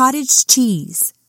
cottage cheese.